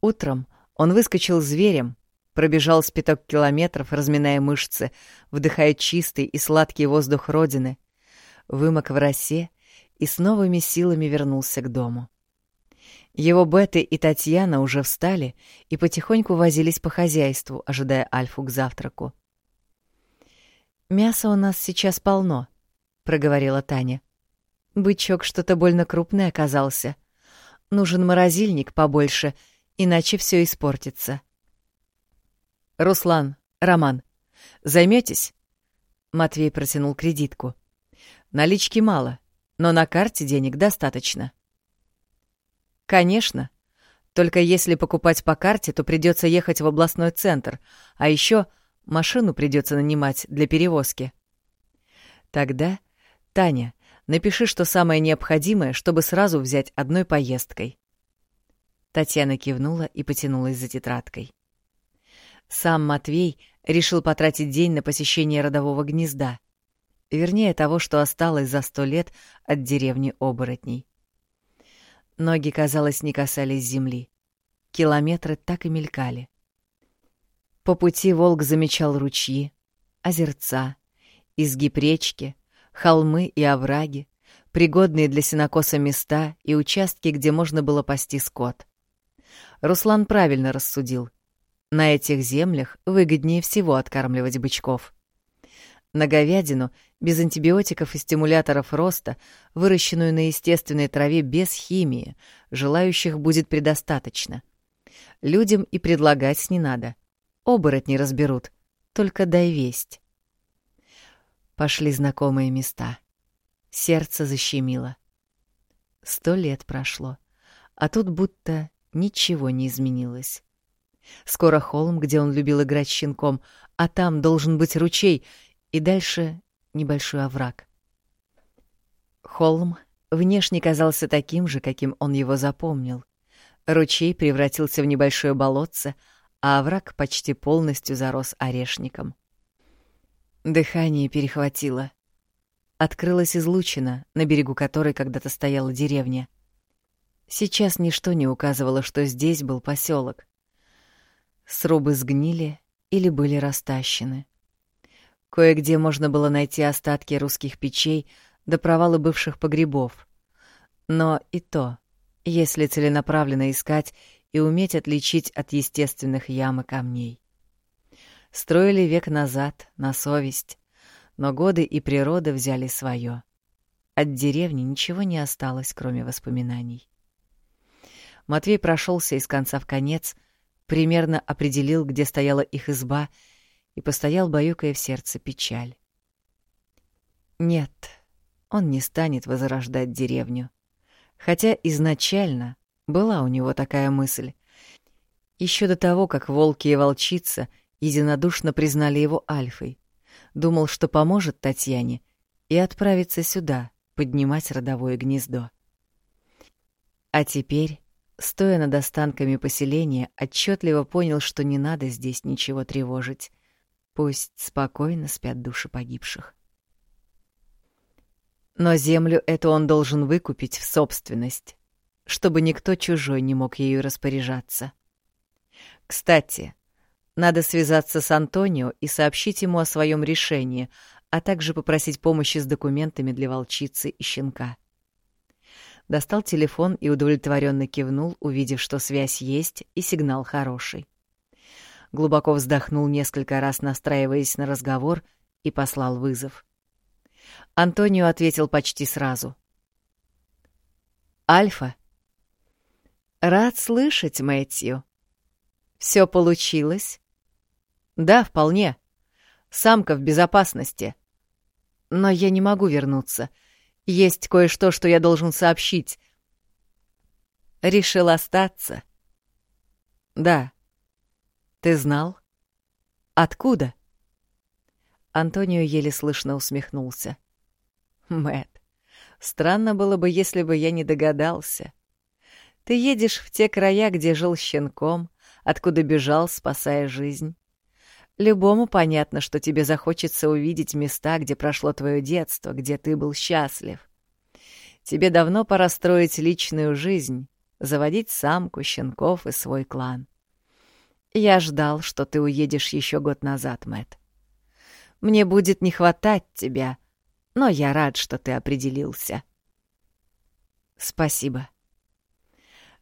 Утром он выскочил зверем, пробежал с километров, разминая мышцы, вдыхая чистый и сладкий воздух Родины, вымок в росе и с новыми силами вернулся к дому. Его Беты и Татьяна уже встали и потихоньку возились по хозяйству, ожидая Альфу к завтраку. «Мяса у нас сейчас полно», — проговорила Таня. «Бычок что-то больно крупный оказался. Нужен морозильник побольше, иначе все испортится». «Руслан, Роман, займетесь?» Матвей протянул кредитку. «Налички мало, но на карте денег достаточно». «Конечно. Только если покупать по карте, то придется ехать в областной центр, а еще машину придется нанимать для перевозки». «Тогда, Таня, напиши, что самое необходимое, чтобы сразу взять одной поездкой». Татьяна кивнула и потянулась за тетрадкой. Сам Матвей решил потратить день на посещение родового гнезда. Вернее, того, что осталось за сто лет от деревни оборотней. Ноги, казалось, не касались земли. Километры так и мелькали. По пути волк замечал ручьи, озерца, изгиб речки, холмы и овраги, пригодные для сенокоса места и участки, где можно было пасти скот. Руслан правильно рассудил. На этих землях выгоднее всего откармливать бычков. На говядину, без антибиотиков и стимуляторов роста, выращенную на естественной траве без химии, желающих будет предостаточно. Людям и предлагать не надо. Оборотни разберут, только дай весть. Пошли знакомые места. Сердце защемило. Сто лет прошло, а тут будто ничего не изменилось. Скоро холм, где он любил играть щенком, а там должен быть ручей, и дальше небольшой овраг. Холм внешне казался таким же, каким он его запомнил. Ручей превратился в небольшое болотце, а овраг почти полностью зарос орешником. Дыхание перехватило. Открылась излучина, на берегу которой когда-то стояла деревня. Сейчас ничто не указывало, что здесь был поселок. Срубы сгнили или были растащены. Кое-где можно было найти остатки русских печей до провалы бывших погребов. Но и то, если целенаправленно искать и уметь отличить от естественных ям и камней. Строили век назад, на совесть, но годы и природа взяли свое. От деревни ничего не осталось, кроме воспоминаний. Матвей прошелся из конца в конец, примерно определил, где стояла их изба, и постоял, баюкая в сердце печаль. Нет, он не станет возрождать деревню. Хотя изначально была у него такая мысль. Еще до того, как волки и волчица единодушно признали его альфой, думал, что поможет Татьяне и отправится сюда, поднимать родовое гнездо. А теперь стоя над останками поселения, отчетливо понял, что не надо здесь ничего тревожить. Пусть спокойно спят души погибших. Но землю эту он должен выкупить в собственность, чтобы никто чужой не мог ею распоряжаться. Кстати, надо связаться с Антонио и сообщить ему о своем решении, а также попросить помощи с документами для волчицы и щенка достал телефон и удовлетворенно кивнул, увидев, что связь есть и сигнал хороший. Глубоко вздохнул несколько раз, настраиваясь на разговор, и послал вызов. Антонио ответил почти сразу. «Альфа?» «Рад слышать, Мэтью. Все получилось?» «Да, вполне. Самка в безопасности. Но я не могу вернуться». Есть кое-что, что я должен сообщить. Решил остаться? Да. Ты знал? Откуда? Антонио еле слышно усмехнулся. Мэт, странно было бы, если бы я не догадался. Ты едешь в те края, где жил щенком, откуда бежал, спасая жизнь. Любому понятно, что тебе захочется увидеть места, где прошло твое детство, где ты был счастлив. Тебе давно пора строить личную жизнь, заводить самку, щенков и свой клан. Я ждал, что ты уедешь еще год назад, Мэт. Мне будет не хватать тебя, но я рад, что ты определился. Спасибо.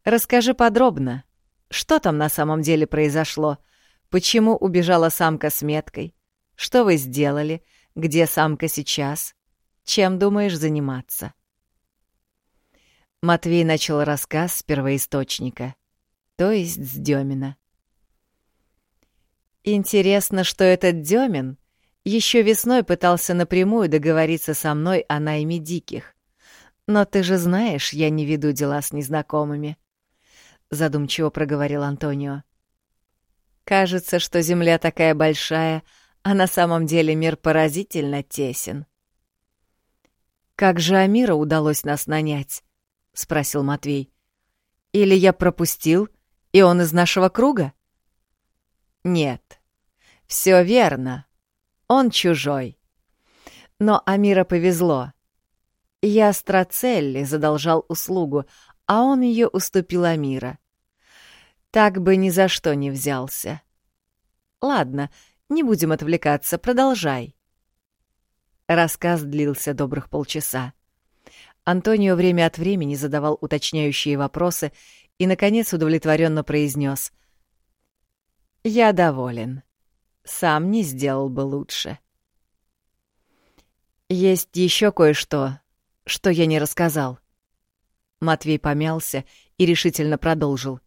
Расскажи подробно, что там на самом деле произошло — Почему убежала самка с меткой? Что вы сделали? Где самка сейчас? Чем думаешь заниматься?» Матвей начал рассказ с первоисточника, то есть с Демина. Интересно, что этот Демин еще весной пытался напрямую договориться со мной о найме диких. Но ты же знаешь, я не веду дела с незнакомыми. Задумчиво проговорил Антонио. Кажется, что Земля такая большая, а на самом деле мир поразительно тесен. «Как же Амира удалось нас нанять?» — спросил Матвей. «Или я пропустил, и он из нашего круга?» «Нет, все верно. Он чужой. Но Амира повезло. Я Страцелли задолжал услугу, а он ее уступил Амира. Так бы ни за что не взялся. Ладно, не будем отвлекаться, продолжай. Рассказ длился добрых полчаса. Антонио время от времени задавал уточняющие вопросы и, наконец, удовлетворенно произнес: «Я доволен. Сам не сделал бы лучше». «Есть еще кое-что, что я не рассказал». Матвей помялся и решительно продолжил.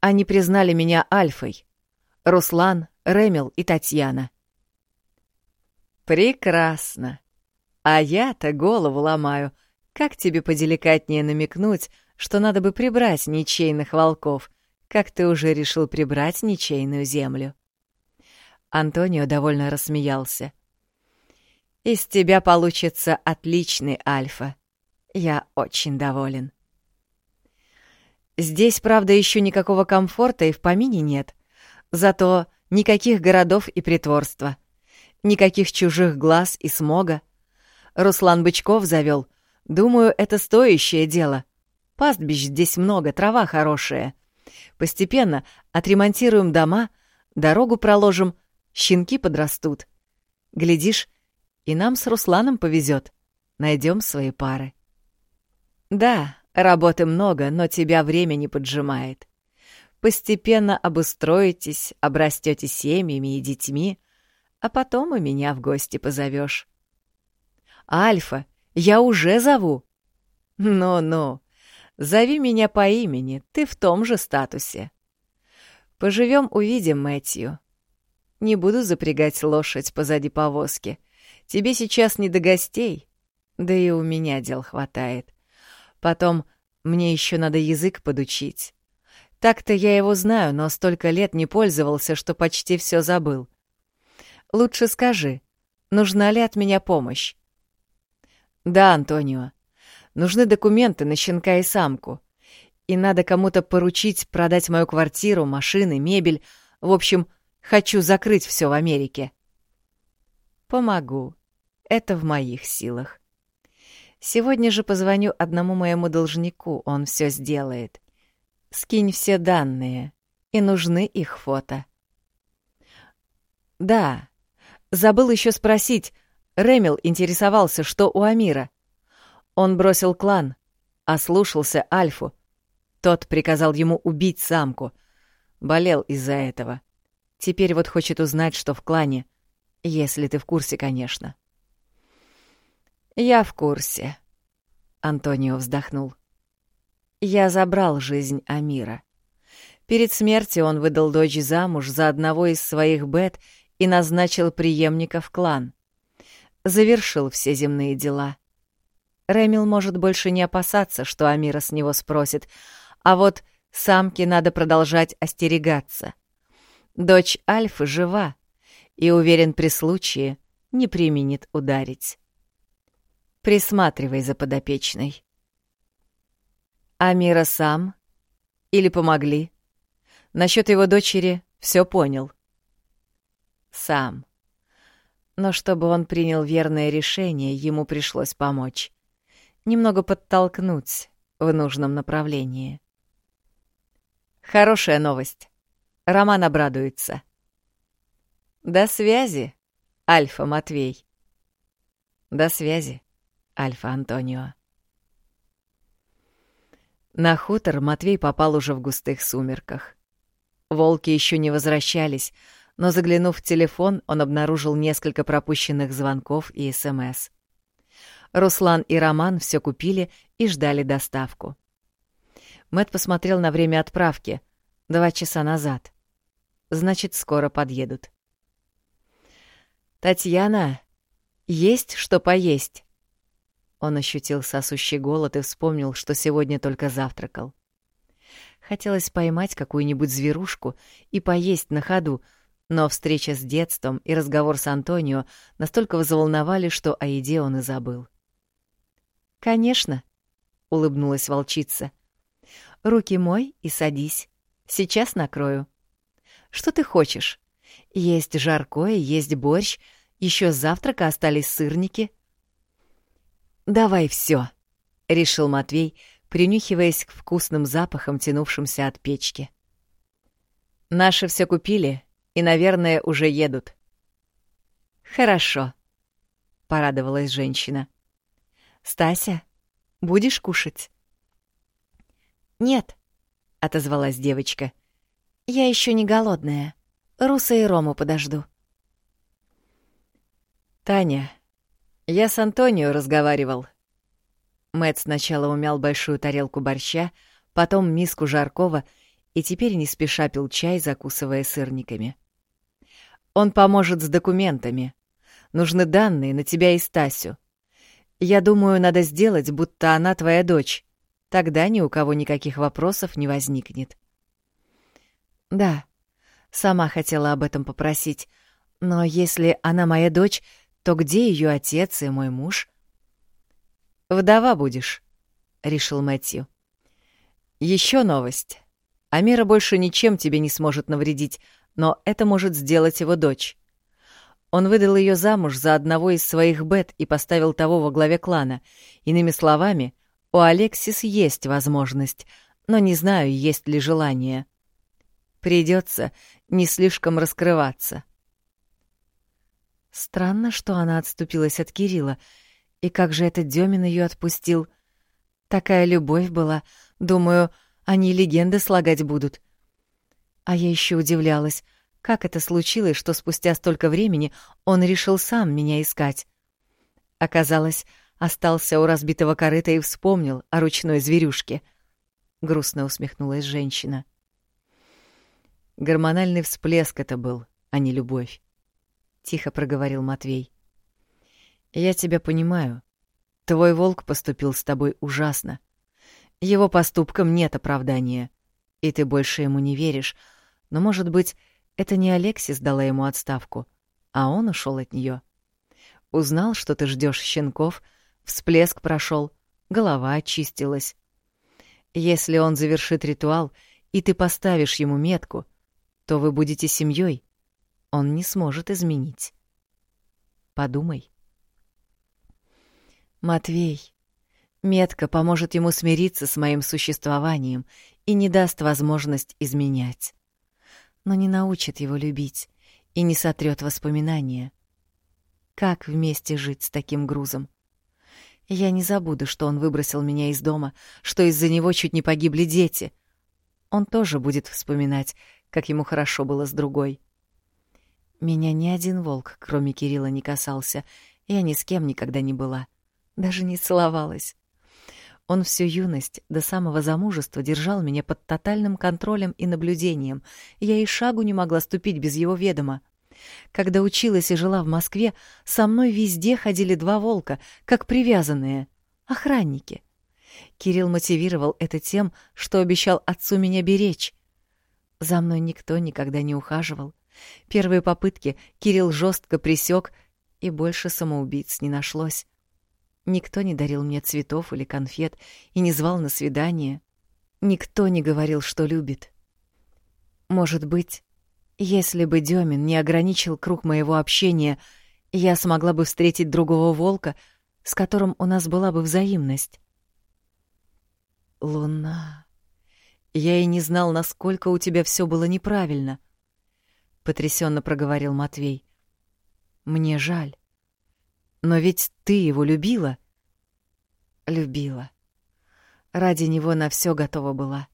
Они признали меня Альфой. Руслан, Ремел и Татьяна. Прекрасно. А я-то голову ломаю. Как тебе поделикатнее намекнуть, что надо бы прибрать ничейных волков, как ты уже решил прибрать ничейную землю? Антонио довольно рассмеялся. Из тебя получится отличный Альфа. Я очень доволен. Здесь, правда, еще никакого комфорта и в помине нет. Зато никаких городов и притворства. Никаких чужих глаз и смога. Руслан Бычков завел. Думаю, это стоящее дело. Пастбищ здесь много, трава хорошая. Постепенно отремонтируем дома, дорогу проложим, щенки подрастут. Глядишь, и нам с Русланом повезет. Найдем свои пары. Да, работы много, но тебя время не поджимает. Постепенно обустроитесь, обрастете семьями и детьми, а потом и меня в гости позовешь. Альфа, я уже зову. Ну-ну, зови меня по имени, ты в том же статусе. Поживем, увидим, Мэтью. Не буду запрягать лошадь позади повозки. Тебе сейчас не до гостей, да и у меня дел хватает. Потом мне еще надо язык подучить. Так-то я его знаю, но столько лет не пользовался, что почти все забыл. Лучше скажи, нужна ли от меня помощь? Да, Антонио. Нужны документы на щенка и самку. И надо кому-то поручить продать мою квартиру, машины, мебель. В общем, хочу закрыть все в Америке. Помогу. Это в моих силах. Сегодня же позвоню одному моему должнику, он все сделает. Скинь все данные, и нужны их фото. Да, забыл еще спросить. Ремил интересовался, что у Амира. Он бросил клан, ослушался Альфу. Тот приказал ему убить самку. Болел из-за этого. Теперь вот хочет узнать, что в клане. Если ты в курсе, конечно. «Я в курсе», — Антонио вздохнул. «Я забрал жизнь Амира. Перед смертью он выдал дочь замуж за одного из своих бет и назначил преемника в клан. Завершил все земные дела. Ремил может больше не опасаться, что Амира с него спросит, а вот самке надо продолжать остерегаться. Дочь Альфы жива и, уверен, при случае не применит ударить. Присматривай за подопечной. Амира сам? Или помогли? Насчет его дочери все понял. Сам. Но чтобы он принял верное решение, ему пришлось помочь. Немного подтолкнуть в нужном направлении. Хорошая новость. Роман обрадуется. До связи, Альфа Матвей. До связи. Альфа Антонио. На хутор Матвей попал уже в густых сумерках. Волки еще не возвращались, но заглянув в телефон, он обнаружил несколько пропущенных звонков и СМС. Руслан и Роман все купили и ждали доставку. Мэт посмотрел на время отправки — два часа назад. Значит, скоро подъедут. «Татьяна, есть что поесть?» Он ощутил сосущий голод и вспомнил, что сегодня только завтракал. Хотелось поймать какую-нибудь зверушку и поесть на ходу, но встреча с детством и разговор с Антонио настолько взволновали, что о еде он и забыл. «Конечно», — улыбнулась волчица. «Руки мой и садись. Сейчас накрою. Что ты хочешь? Есть жаркое, есть борщ, еще с завтрака остались сырники». «Давай все, решил Матвей, принюхиваясь к вкусным запахам, тянувшимся от печки. «Наши все купили и, наверное, уже едут». «Хорошо», — порадовалась женщина. «Стася, будешь кушать?» «Нет», — отозвалась девочка. «Я еще не голодная. Руса и Рому подожду». «Таня, я с Антонио разговаривал. Мэт сначала умял большую тарелку борща, потом миску жаркого и теперь не спеша пил чай, закусывая сырниками. Он поможет с документами. Нужны данные на тебя и Стасю. Я думаю, надо сделать, будто она твоя дочь. Тогда ни у кого никаких вопросов не возникнет. Да, сама хотела об этом попросить. Но если она моя дочь, то где ее отец и мой муж? Вдова будешь, решил Мэтью. Еще новость. Амира больше ничем тебе не сможет навредить, но это может сделать его дочь. Он выдал ее замуж за одного из своих бет и поставил того во главе клана. Иными словами, у Алексис есть возможность, но не знаю, есть ли желание. Придется не слишком раскрываться. Странно, что она отступилась от Кирилла. И как же этот Демин ее отпустил? Такая любовь была. Думаю, они легенды слагать будут. А я еще удивлялась, как это случилось, что спустя столько времени он решил сам меня искать. Оказалось, остался у разбитого корыта и вспомнил о ручной зверюшке. Грустно усмехнулась женщина. Гормональный всплеск это был, а не любовь. Тихо проговорил Матвей. Я тебя понимаю. Твой волк поступил с тобой ужасно. Его поступкам нет оправдания, и ты больше ему не веришь. Но, может быть, это не Алексис дала ему отставку, а он ушел от нее. Узнал, что ты ждешь щенков, всплеск прошел, голова очистилась. Если он завершит ритуал, и ты поставишь ему метку, то вы будете семьей. Он не сможет изменить. Подумай. Матвей, метка поможет ему смириться с моим существованием и не даст возможность изменять. Но не научит его любить и не сотрет воспоминания. Как вместе жить с таким грузом? Я не забуду, что он выбросил меня из дома, что из-за него чуть не погибли дети. Он тоже будет вспоминать, как ему хорошо было с другой. Меня ни один волк, кроме Кирилла, не касался. Я ни с кем никогда не была. — даже не целовалась. Он всю юность до самого замужества держал меня под тотальным контролем и наблюдением. Я и шагу не могла ступить без его ведома. Когда училась и жила в Москве, со мной везде ходили два волка, как привязанные, охранники. Кирилл мотивировал это тем, что обещал отцу меня беречь. За мной никто никогда не ухаживал. Первые попытки Кирилл жестко пресек, и больше самоубийц не нашлось. Никто не дарил мне цветов или конфет и не звал на свидание. Никто не говорил, что любит. Может быть, если бы Демин не ограничил круг моего общения, я смогла бы встретить другого волка, с которым у нас была бы взаимность. Луна, я и не знал, насколько у тебя все было неправильно, потрясенно проговорил Матвей. Мне жаль. Но ведь ты его любила. Любила. Ради него на все готова была.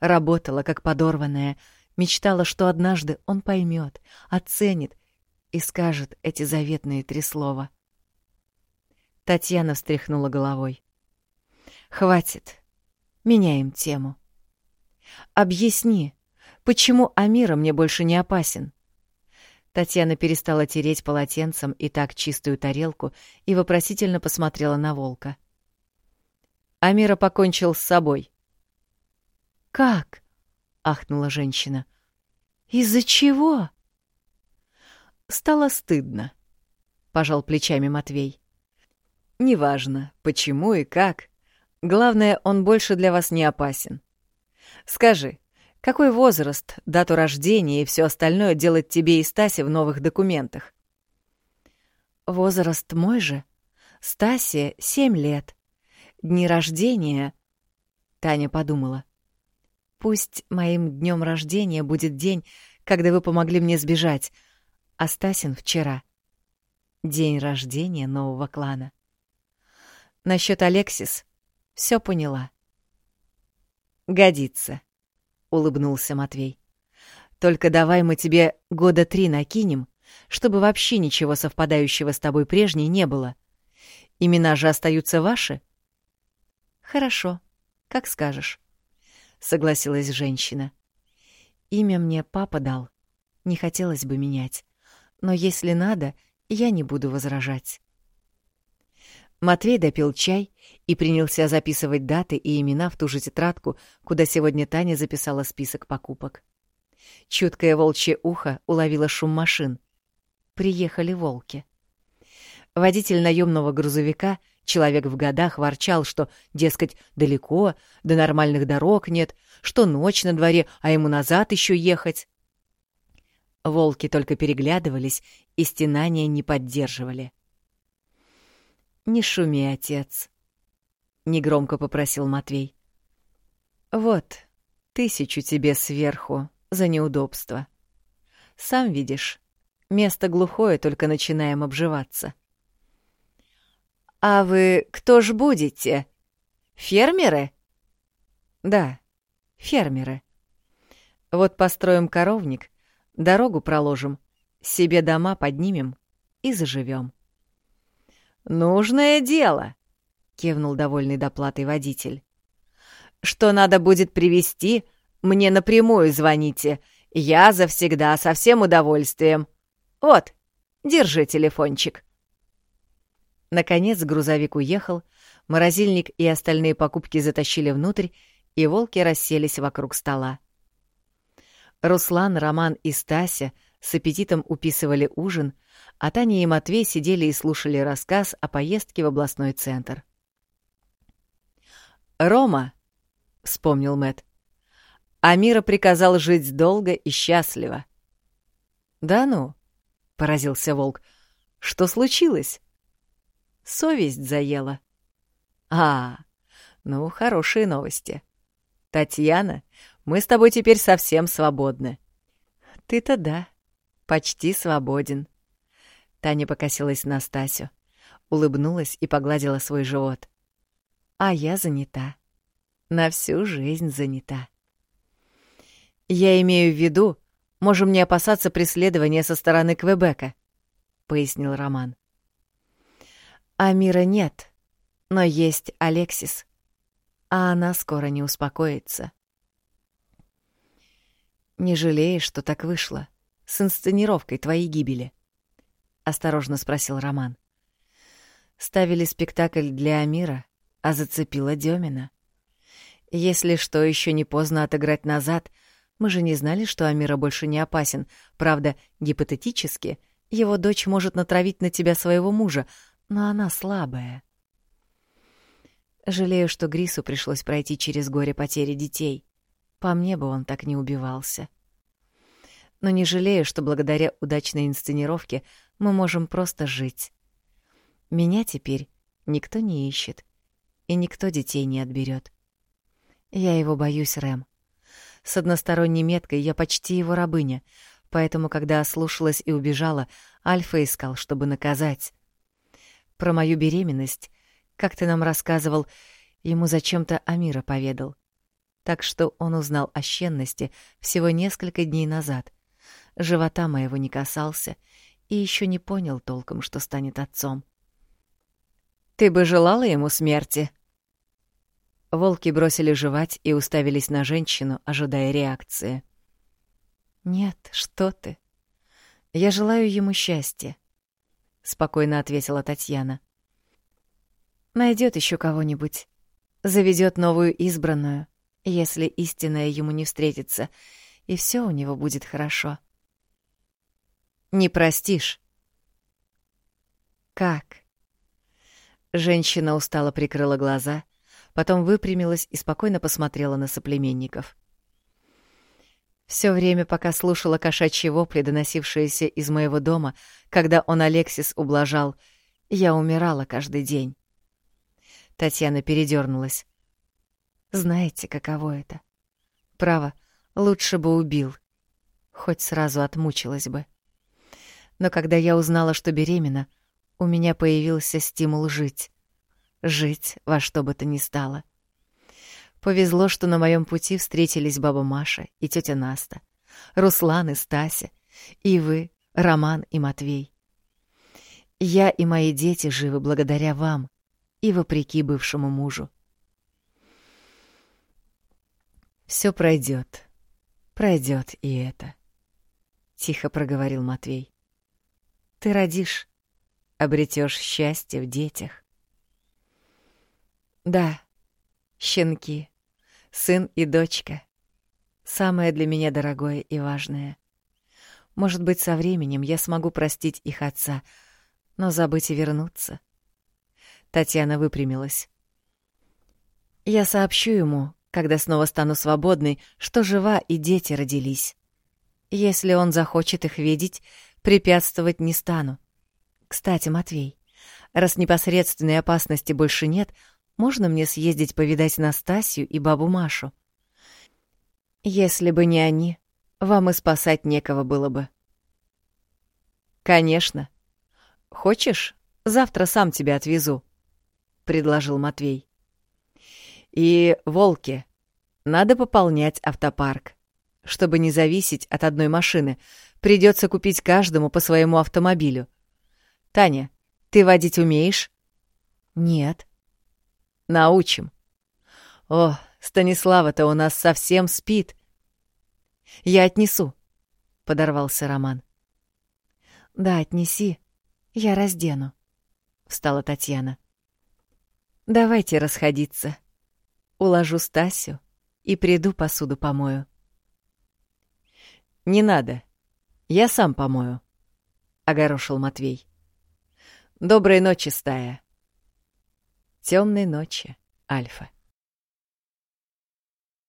Работала, как подорванная, мечтала, что однажды он поймет, оценит и скажет эти заветные три слова. Татьяна встряхнула головой. «Хватит. Меняем тему. Объясни, почему Амира мне больше не опасен?» Татьяна перестала тереть полотенцем и так чистую тарелку и вопросительно посмотрела на волка. Амира покончил с собой. «Как?» — ахнула женщина. «Из-за чего?» «Стало стыдно», — пожал плечами Матвей. «Неважно, почему и как. Главное, он больше для вас не опасен. Скажи, какой возраст, дату рождения и все остальное делать тебе и Стасе в новых документах? Возраст мой же. Стасе семь лет. Дни рождения... Таня подумала. Пусть моим днем рождения будет день, когда вы помогли мне сбежать, а Стасин вчера. День рождения нового клана. Насчет Алексис все поняла. Годится улыбнулся Матвей. Только давай мы тебе года три накинем, чтобы вообще ничего совпадающего с тобой прежней не было. Имена же остаются ваши? Хорошо, как скажешь, согласилась женщина. Имя мне папа дал. Не хотелось бы менять, но если надо, я не буду возражать. Матвей допил чай и принялся записывать даты и имена в ту же тетрадку, куда сегодня Таня записала список покупок. Чуткое волчье ухо уловило шум машин. Приехали волки. Водитель наемного грузовика, человек в годах, ворчал, что, дескать, далеко, до нормальных дорог нет, что ночь на дворе, а ему назад еще ехать. Волки только переглядывались и стенания не поддерживали. — «Не шуми, отец», — негромко попросил Матвей. «Вот, тысячу тебе сверху за неудобство. Сам видишь, место глухое, только начинаем обживаться». «А вы кто ж будете?» Фермеры? Да, фермеры. Вот построим коровник, дорогу проложим, себе дома поднимем и заживем. «Нужное дело», — кивнул довольный доплатой водитель. «Что надо будет привезти, мне напрямую звоните. Я завсегда со всем удовольствием. Вот, держи телефончик». Наконец грузовик уехал, морозильник и остальные покупки затащили внутрь, и волки расселись вокруг стола. Руслан, Роман и Стася с аппетитом уписывали ужин, а Таня и Матвей сидели и слушали рассказ о поездке в областной центр. «Рома», — вспомнил Мэт, — «Амира приказал жить долго и счастливо». «Да ну», — поразился волк, — «что случилось?» «Совесть заела». «А, ну, хорошие новости. Татьяна, мы с тобой теперь совсем свободны». «Ты-то да, почти свободен». Таня покосилась на Стасю, улыбнулась и погладила свой живот. «А я занята. На всю жизнь занята». «Я имею в виду, можем не опасаться преследования со стороны Квебека», — пояснил Роман. «А мира нет, но есть Алексис, а она скоро не успокоится». «Не жалеешь, что так вышло, с инсценировкой твоей гибели?» — осторожно спросил Роман. «Ставили спектакль для Амира, а зацепила Демина. Если что, еще не поздно отыграть назад. Мы же не знали, что Амира больше не опасен. Правда, гипотетически, его дочь может натравить на тебя своего мужа, но она слабая». Жалею, что Грису пришлось пройти через горе потери детей. По мне бы он так не убивался. Но не жалею, что благодаря удачной инсценировке мы можем просто жить. Меня теперь никто не ищет, и никто детей не отберет. Я его боюсь, Рэм. С односторонней меткой я почти его рабыня, поэтому, когда ослушалась и убежала, Альфа искал, чтобы наказать. Про мою беременность, как ты нам рассказывал, ему зачем-то Амира поведал. Так что он узнал о щенности всего несколько дней назад. Живота моего не касался — и еще не понял толком, что станет отцом. «Ты бы желала ему смерти?» Волки бросили жевать и уставились на женщину, ожидая реакции. «Нет, что ты. Я желаю ему счастья», — спокойно ответила Татьяна. Найдет еще кого-нибудь, заведет новую избранную, если истинная ему не встретится, и все у него будет хорошо. Не простишь. Как? Женщина устало прикрыла глаза, потом выпрямилась и спокойно посмотрела на соплеменников. Все время, пока слушала кошачьи вопли, доносившиеся из моего дома, когда он Алексис ублажал, я умирала каждый день. Татьяна передернулась. Знаете, каково это? Право, лучше бы убил. Хоть сразу отмучилась бы. Но когда я узнала, что беременна, у меня появился стимул жить. Жить во что бы то ни стало. Повезло, что на моем пути встретились баба Маша и тетя Наста, Руслан и Стася, и вы, Роман и Матвей. Я и мои дети живы благодаря вам и вопреки бывшему мужу. Все пройдет, пройдет и это, — тихо проговорил Матвей. Ты родишь, обретешь счастье в детях. Да, щенки, сын и дочка — самое для меня дорогое и важное. Может быть, со временем я смогу простить их отца, но забыть и вернуться. Татьяна выпрямилась. Я сообщу ему, когда снова стану свободной, что жива и дети родились. Если он захочет их видеть, препятствовать не стану. Кстати, Матвей, раз непосредственной опасности больше нет, можно мне съездить повидать Настасью и бабу Машу? Если бы не они, вам и спасать некого было бы. Конечно. Хочешь, завтра сам тебя отвезу, предложил Матвей. И, волки, надо пополнять автопарк. Чтобы не зависеть от одной машины, придется купить каждому по своему автомобилю. Таня, ты водить умеешь? Нет. Научим. О, Станислава-то у нас совсем спит. Я отнесу, — подорвался Роман. Да, отнеси, я раздену, — встала Татьяна. Давайте расходиться. Уложу Стасю и приду посуду помою. Не надо, я сам помою, — огорошил Матвей. Доброй ночи, стая. Темной ночи, Альфа.